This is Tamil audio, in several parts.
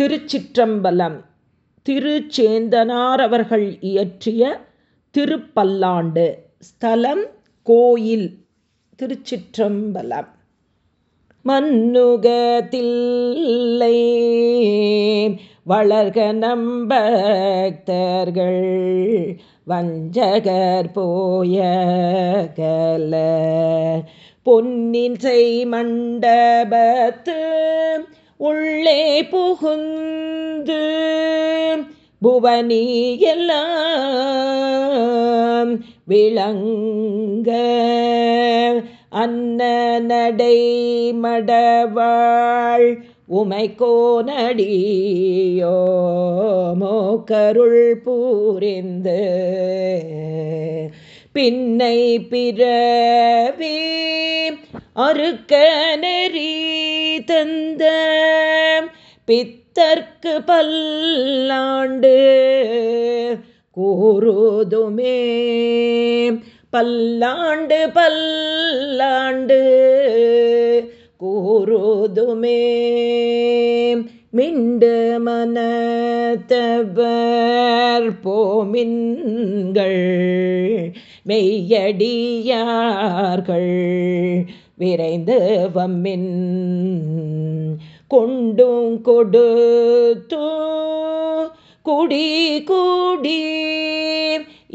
திருச்சிற்றம்பலம். திருச்சேந்தனார் அவர்கள் இயற்றிய திருப்பல்லாண்டு. ஸ்தலம் கோயில். திருச்சிற்றம்பலம். மன்னுகத்தில்லை வளர்க நம்பக்தர்கள். வஞ்சகர் போய கல பொன்னின் செய் மண்டபத்து உள்ளே புகுந்து புவனி எல்லாம் விளங்க அன்ன நடை மடவாள் உமை கோனடியோ மோக்கருள் பூரிந்து பின்னை பிறவி அறுக்க நெறி தந்த பித்தர்க்கு பல்லாண்டு கூறுதுமே. பல்லாண்டு பல்லாண்டு கூறுதுமே. மிண்டு மனத்தவர் போமின்கள் மெய்யடியார்கள் விரைந்து வம்மின் கொண்டும் கொடுத்து குடி கூடி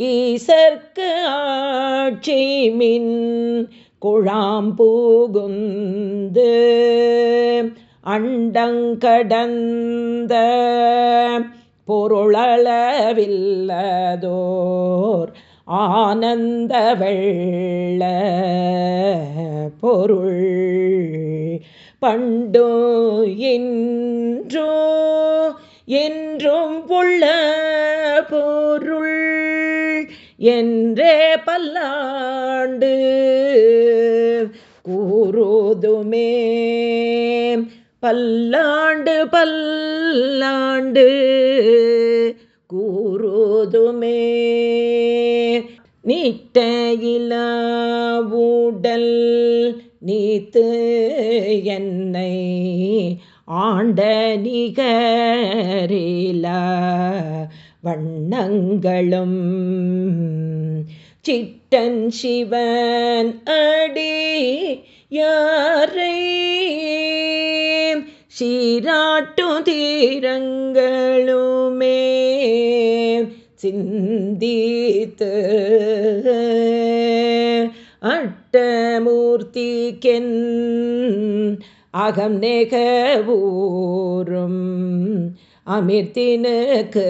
ஈசற்கு ஆட்சி மின் குழாம்பூகுந்து அண்டங்கடந்த பொருளளவில்லதோர் ஆனந்த வெள்ள பொருள் பண்டோ என்றோ என்றும் புள்ள பொருள் என்றே பல்லாண்டு கூறுதுமே. பல்லாண்டு பல்லாண்டு கூறுதுமே. நீட்டையில நீத்து என்னை ஆண்ட நிகரில வண்ணங்களும் சிட்டன் சிவன் அடி யாரை சீராட்டு தீரங்களுமே சிந்தித்து அட்டமூர்த்திக்கென் அகம் நெகவூரும் அமிர்தினுக்கு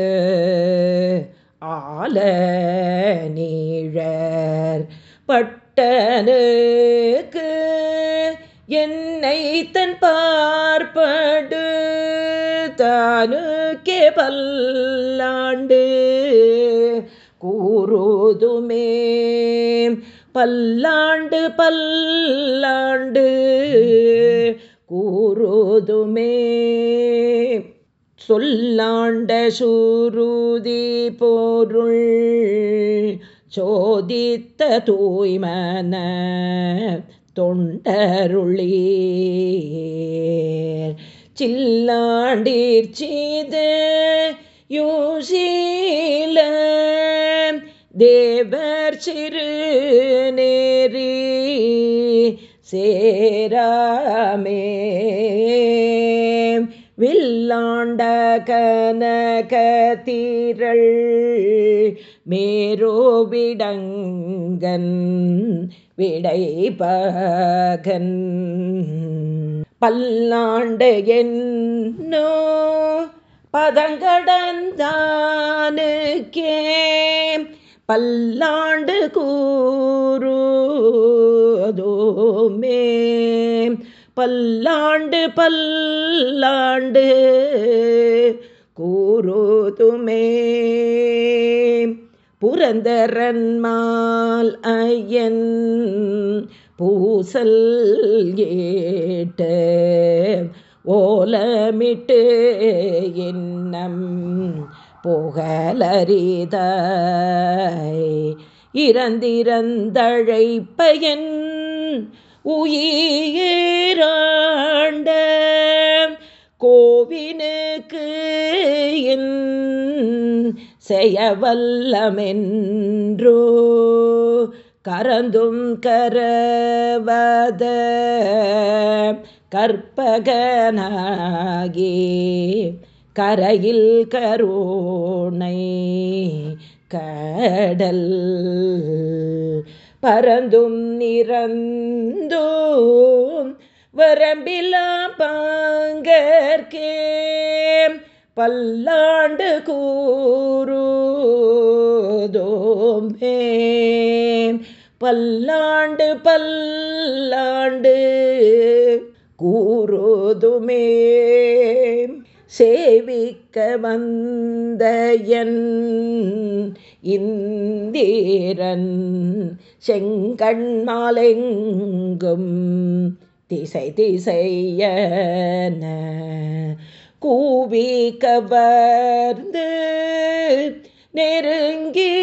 ஆல நீழர் பட்டனுக்கு என்னை தன் பார்ப்படு தானுக்கே பல்லாண்டு கூறுதுமே பல்லாண்டு பல்லாண்டு கூறுதுமே. சொல்லாண்ட சூருதி போருள் சோதித்த தூய்மன தொண்டருளீர். சில்லாண்டீர் செய்து யோசீல தேவர் சிறு சேராமே. வில்லாண்ட கனக தீரள் மேரோவிடங்கன் விடைபகன். பல்லாண்டு என்னோ பதங்கடந்தானுக்கே. பல்லாண்டு கூறுதோமே பல்லாண்டு பல்லாண்டு கூறுதுமே. புரந்தரன்மால் ஐயன் பூசல் ஏட்ட ஓலமிட்டு என்னம் புகழறித இறந்திறந்தழைப்பயன் உயிராண்ட கோவினுக்கு என் செய்யவல்லமென்றோ கரந்தும் கரவத கற்பகனாகே கரையில் கரோணை கடல் பரந்தும் நிறந்தோம் வரம்பிலா பாங்கற்கே பல்லாண்டு கூறுதோமே பல்லாண்டு பல்லாண்டு கூறுதுமே சேவிக்க வந்த இந்திரன் செங்கண்மாலெங்கும் திசை திசையன கூவி கவர்ந்து நெருங்கி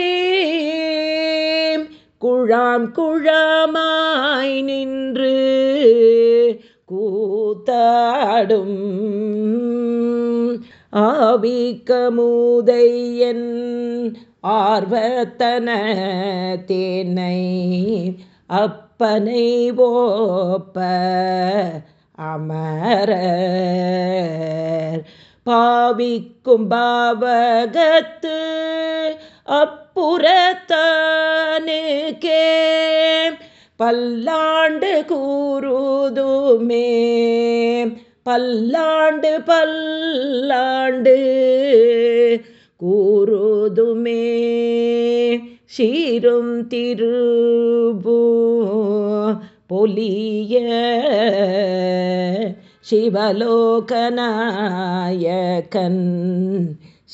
குழாம் குழாமாய் நின்று கூத்தாடும் ஆவிக்கமுதையன் ஆர்வத்தன தேனை அப்பனை ஓப்ப அமர. பாவிக்கும் பாவகத்து அப்புறத்தானுக்கே பல்லாண்டு கூறுதுமே பல்லாண்டு பல்லாண்டு கூறுதுமே சீரும் திருபூ பொலிய சிவலோகநாயகன்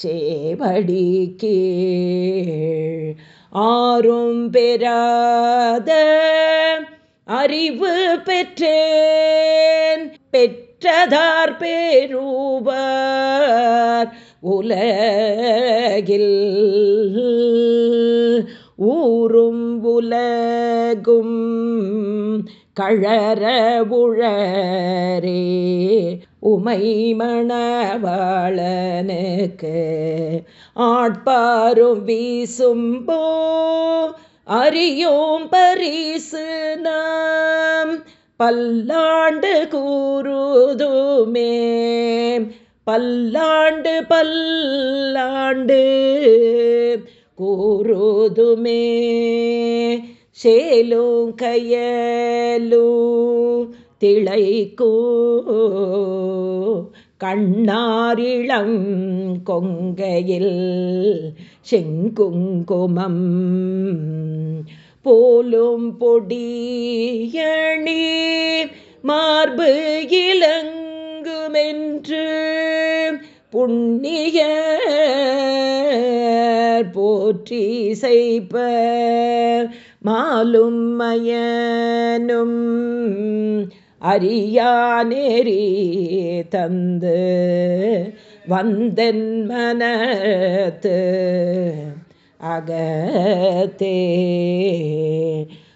சேவடி கீழ் ஆறும் பெறாத அறிவு பெற்றேன். பெற்ற பெற்றதார் பேரூபர் உலகில் ஊரும் உலகும் கழற உழரே உமை மணவாளனுக்கு ஆட்பாரும் வீசும்போ அறியோம் பரிசு நாம் பல்லாண்டு கூறுதுமே. பல்லாண்டு பல்லாண்டு கூறுதுமே. சேலும் கையலும் திளைக்கூ. கண்ணாரிளம் கொங்கையில் செங்குங்குமம். போலும் பொடியணி மார்பு இலங்குமென்று புண்ணிய போற்றி செய்ப்ப மாலும் மயனும் அறியா நெறி தந்து வந்தன் மனத்து அகத்தே.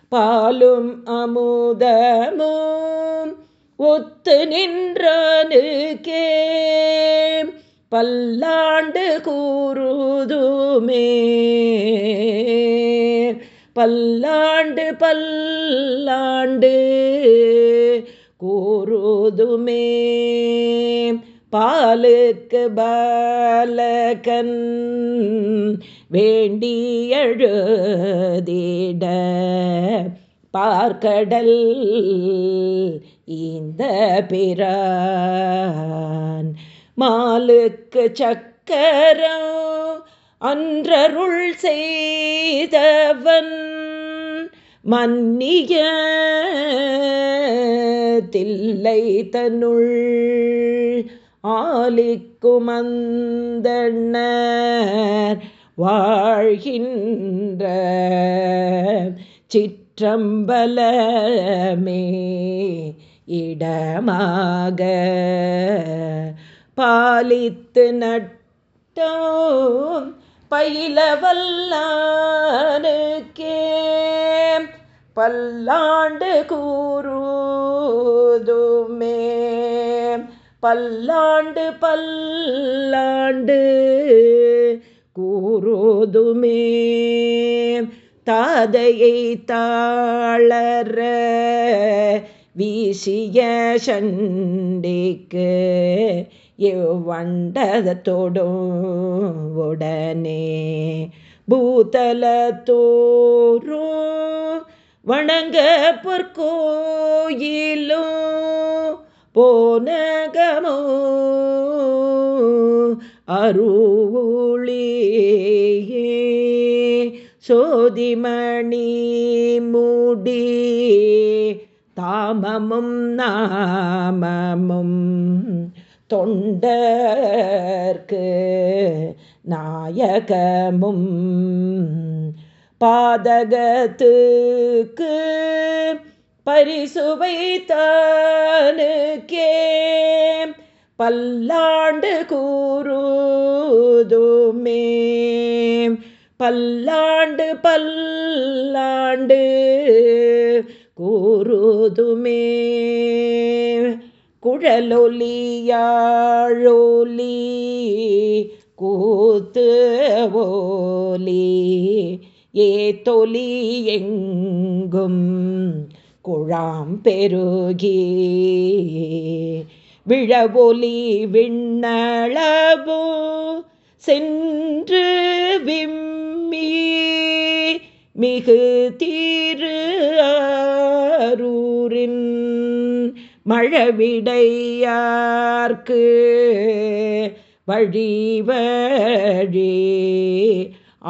பாலும் அமுதமும் ஒத்து நின்றனுக்கே. பல்லாண்டு கூறுதுமே. பல்லாண்டு பல்லாண்டு கூறுதுமே. பாலுக்கு பாலகன் வேண்டியழுதிட பார்க்கடல் இந்த பிரான். மாலுக்கு சக்கரம் அன்றருள் செய்தவன் மன்னிய தில்லை தனுள் ஆலிக்குமந்தன்னர் வாழ்கின்ற சிற்றம்பலமே இடமாக பாலித்து நட்டோம் பயிலவல்லானுக்கே. பல்லாண்டு கூறுதுமே. பல்லாண்டு பல்லாண்டு கூறுதுமே. தாதையை தாளர வீசிய சண்டிக்கு எவ்வண்டதத்தோடும் உடனே பூதலத்தோறும் வணங்க பொற்கோயிலும் போனகமோ அருளியே சோதிமணி மூடி தாமமும் நாமமும் தொண்டர்க்கு நாயகமும் பாதகத்துக்கு பரிசுவை தானுக்கே. பல்லாண்டு கூறுதுமே. பல்லாண்டு பல்லாண்டு கூறுதுமே. குழலொலியாழொலி கூத்து ஓலி ஏ தொலி எங்கும் குழாம் பெருகி. விழவொலி விண்ணளவோ சென்று விம்மி மிகு தீரு அரூரின் மழவிடையார்க்கு வழிவழி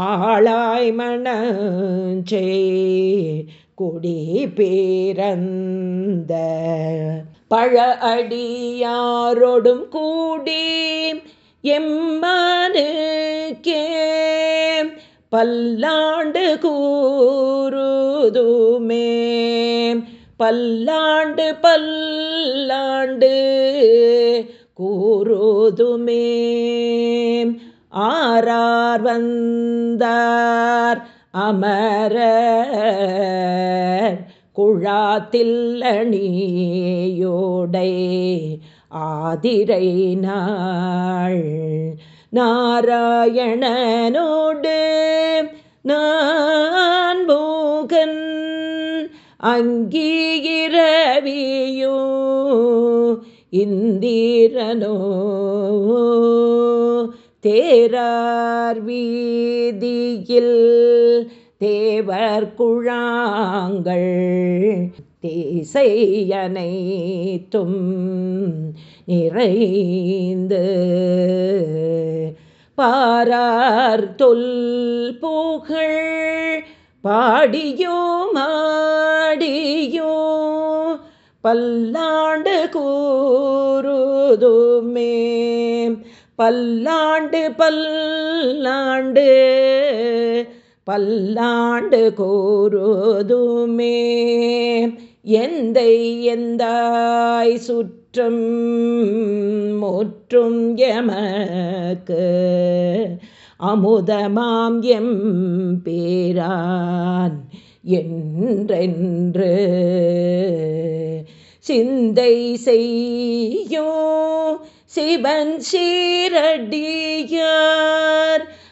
ஆளாய் மணஞ்சே கொடி பேரந்த பழ அடியாரோடும் கூடி எம்மானுக்கே பல்லாண்டு கூறுதுமே பல்லாண்டு பல்லாண்டு கூறுதுமே ஆரார் வந்தார் அமர குழாத்தில்லணியோடை ஆதிரை நாள். நாராயணனோடு நான் போகன் அங்கீரவியோ இந்திரனோ தேரார் வீதியில் தேவர் குழாங்கள் தேசையனைத்தும் நிறைந்து பாரார் தொல் புகழ் பாடியோ மாடியோ பல்லாண்டு கூறுதுமே பல்லாண்டு பல்லாண்டு பல்லாண்டு கூறுதுமே. எந்தை எந்தாய் சுற்றும் முற்றும் எமக்கு? அமுதமாம் எம் பேரான் என்றென்று. சிந்தை செய்யோ சிவன் சீரடியார்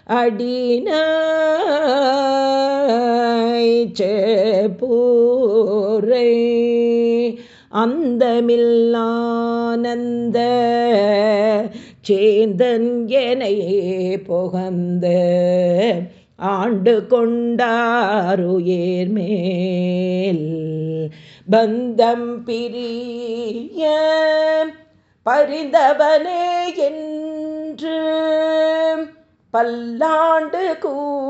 அடினாய் பூரை அந்தமில்லானந்த சேந்தன் எனையே புகந்த ஆண்டு கொண்டாருயேர் மேல். பந்தம் பிரிய பரிந்தவனே என்று பல்லாண்டு கூறுதுமே.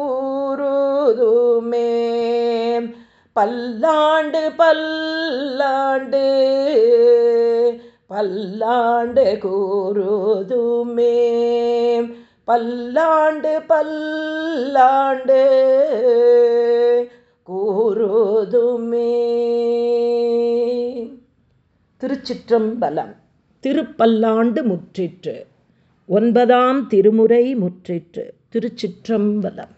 பல்லாண்டு பல்லாண்டு பல்லாண்டு கூறுதுமே. பல்லாண்டு பல்லாண்டு கூறுதுமே. திருச்சிற்றம்பலம். திருப்பல்லாண்டு முற்றிற்று. ஒன்பதாம் திருமுறை முற்றிற்று திருச்சிற்றம்பலம்.